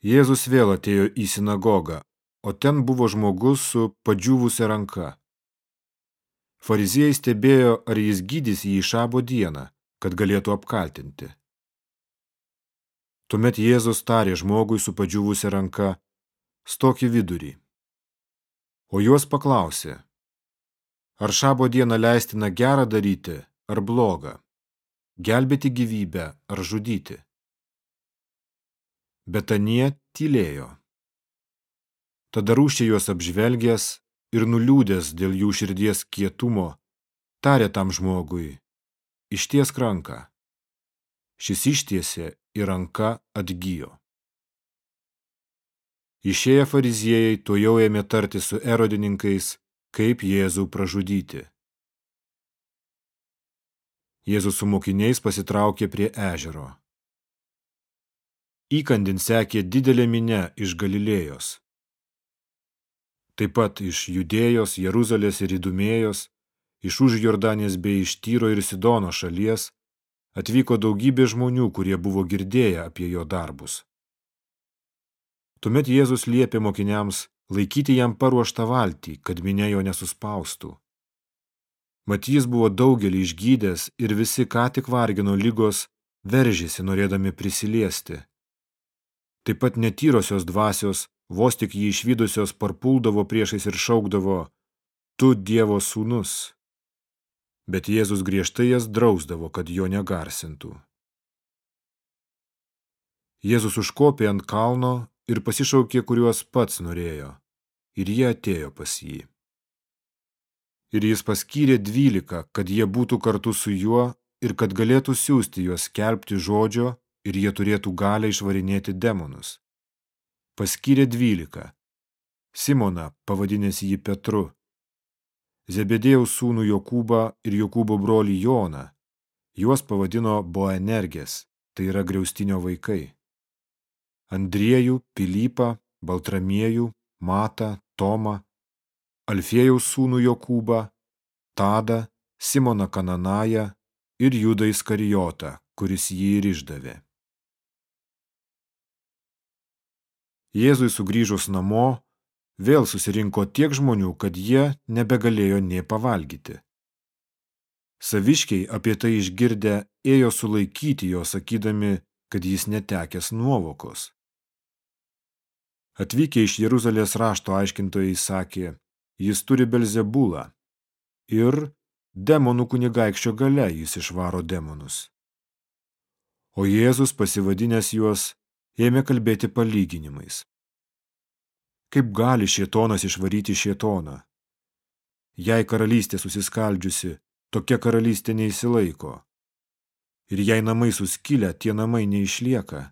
Jėzus vėl atėjo į sinagogą, o ten buvo žmogus su padžiūvusia ranka. Fariziejai stebėjo, ar jis gydys jį šabo dieną, kad galėtų apkaltinti. Tuomet Jėzus tarė žmogui su padžiūvusia ranka, stok į vidurį. O juos paklausė, ar šabo dieną leistina gerą daryti ar blogą, gelbėti gyvybę ar žudyti. Bet anie tylėjo. Tada rūščiai juos apžvelgęs ir nuliūdęs dėl jų širdies kietumo, tarė tam žmogui, išties ranką. Šis ištiesė ir ranka atgyjo. Išėję fariziejai to jau ėmė tarti su erodininkais, kaip Jėzų pražudyti. Jėzus su mokiniais pasitraukė prie ežero. Įkandin sekė didelė minė iš Galilėjos. Taip pat iš Judėjos, Jeruzalės ir Idumėjos, iš už Jordanės bei iš Tyro ir Sidono šalies, atvyko daugybė žmonių, kurie buvo girdėję apie jo darbus. Tuomet Jėzus liepė mokiniams laikyti jam paruoštą valtį, kad minė jo nesuspaustų. Mat jis buvo daugelį išgydęs ir visi ką tik vargino lygos veržėsi norėdami prisiliesti. Taip pat netyrosios dvasios, vos tik jį išvydusios parpuldavo priešais ir šaukdavo, tu Dievo sūnus. Bet Jėzus griežtai jas drausdavo, kad jo negarsintų. Jėzus užkopė ant kalno ir pasišaukė, kuriuos pats norėjo, ir jie atėjo pas jį. Ir jis paskyrė dvylika, kad jie būtų kartu su juo ir kad galėtų siūsti juos skelbti žodžio ir jie turėtų galę išvarinėti demonus. Paskyrė dvylika. Simoną, pavadinęs jį Petru, Zebedėjaus sūnų Jokūbą ir Jokūbo brolį Joną, juos pavadino Boenergės, tai yra griaustinio vaikai. Andriejų, Pilypą, Baltramiejų, Matą, Tomą, Alfėjaus sūnų Jokūbą, Tadą, Simoną Kananają ir Judą Iskarijotą, kuris jį ir išdavė. Jėzui sugrįžus namo, vėl susirinko tiek žmonių, kad jie nebegalėjo nė pavalgyti. Saviškiai apie tai išgirdę ėjo sulaikyti jo, sakydami, kad jis netekęs nuovokos. Atvykę iš Jeruzalės rašto aiškintojai sakė, jis turi Belzebulą ir demonų kunigaikščio gale jis išvaro demonus. O Jėzus pasivadinęs juos ėmė kalbėti palyginimais. Kaip gali šietonas išvaryti šietoną? Jei karalystė susiskaldžiusi, tokia karalystė neįsilaiko. Ir jei namai suskilę, tie namai neišlieka.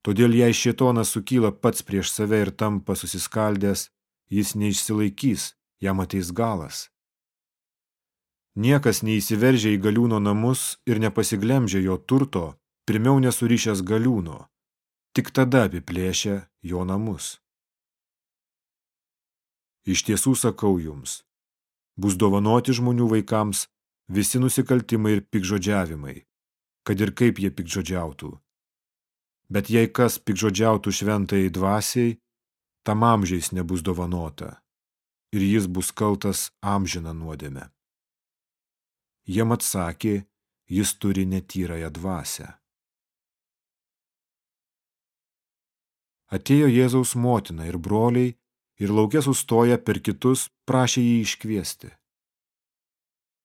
Todėl jei šietonas sukyla pats prieš save ir tampa susiskaldęs, jis neišsilaikys, jam ateis galas. Niekas neįsiveržia į galiūno namus ir nepasiglemžia jo turto, pirmiau nesurišęs galiūno, tik tada apiplėšia jo namus. Iš tiesų sakau jums, bus dovanoti žmonių vaikams visi nusikaltimai ir pikžodžiavimai, kad ir kaip jie pikžodžiautų. Bet jei kas pikžodžiautų šventai dvasiai, tam amžiais nebus dovanota ir jis bus kaltas amžiną nuodėmę. Jiem atsakė, jis turi netyrąją dvasę. Atėjo Jėzaus motina ir broliai ir laukia sustoję per kitus prašė jį iškviesti.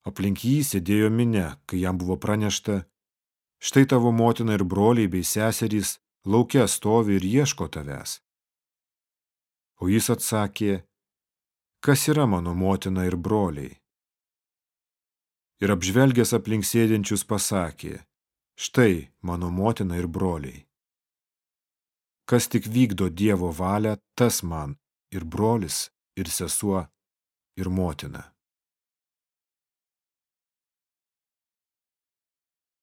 Aplink jį sėdėjo minė, kai jam buvo pranešta, štai tavo motina ir broliai bei seserys laukia stovi ir ieško tavęs. O jis atsakė, kas yra mano motina ir broliai? Ir apžvelgęs aplink sėdinčius pasakė, štai mano motina ir broliai. Kas tik vykdo Dievo valią, tas man ir brolis, ir sesuo, ir motina.